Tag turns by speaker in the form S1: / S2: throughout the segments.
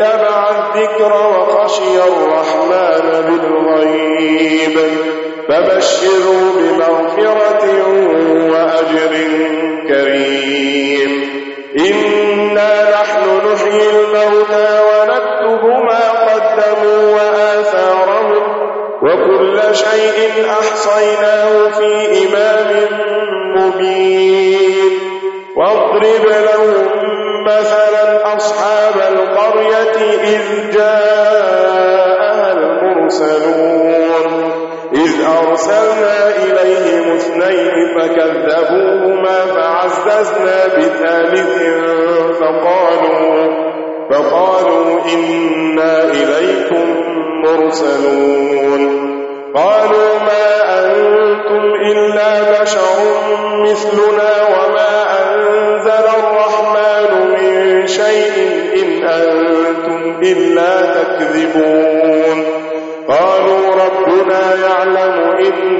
S1: اتبع الذكر وخشي الرحمن بالغيب فبشروا بمغفرة وأجر كريم إنا نحن نحيي الموتى ونكتب ما قدموا وآثارهم وكل شيء أحصيناه في إمام مبين واضرب لهم مثال فكذبوهما فعززنا بثالث فقالوا, فقالوا إنا إليكم مرسلون قالوا ما أنتم إلا بشر مثلنا وما أنزل الرحمن من شيء إن أنتم إلا تكذبون قالوا ربنا يعلم إن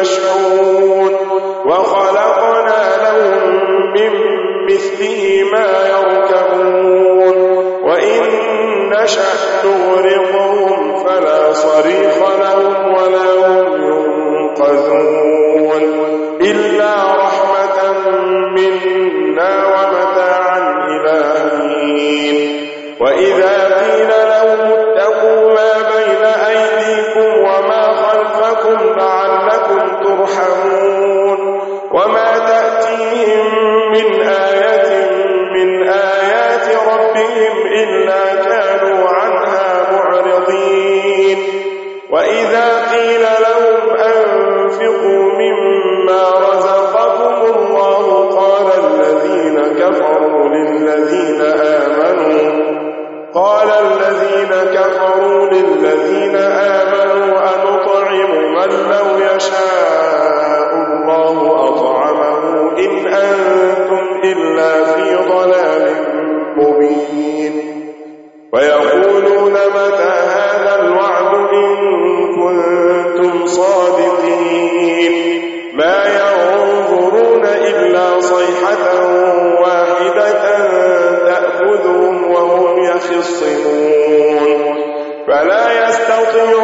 S1: مشعون وخلقنا لهم من مثله ما يركبون وإن نشأ نغرقهم فلا صريخ لهم ولا هم ينقذون صيحة واحدة تأخذهم وهم يخصمون فلا يستطيعون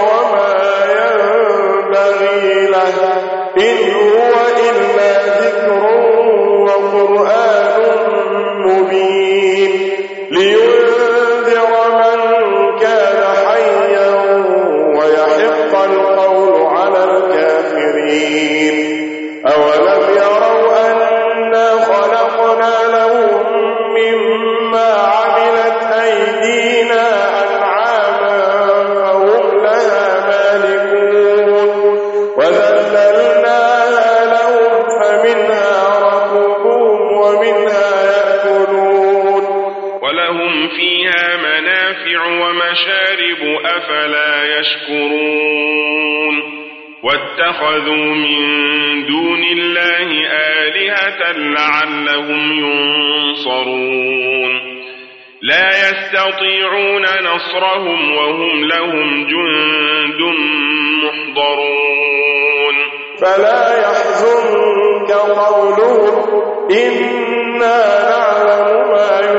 S1: الشارب أفلا يشكرون واتخذوا من دون الله آلهة لعلهم ينصرون لا يستطيعون نصرهم وهم لهم جند محضرون فلا يحزنك قولهم إنا نعلم ما يحزنون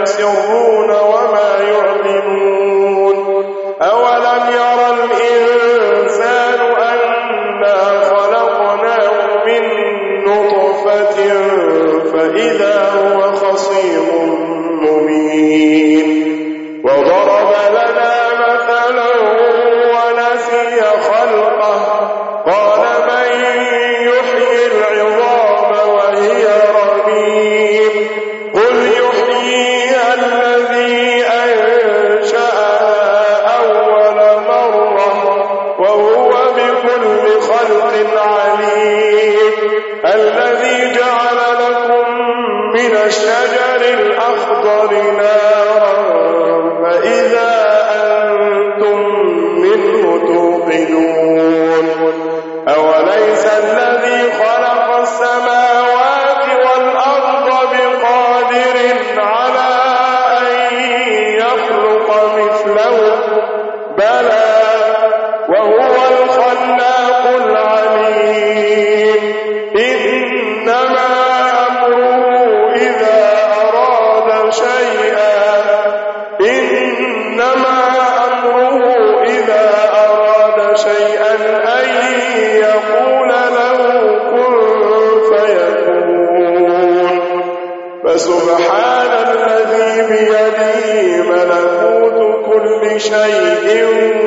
S1: شيء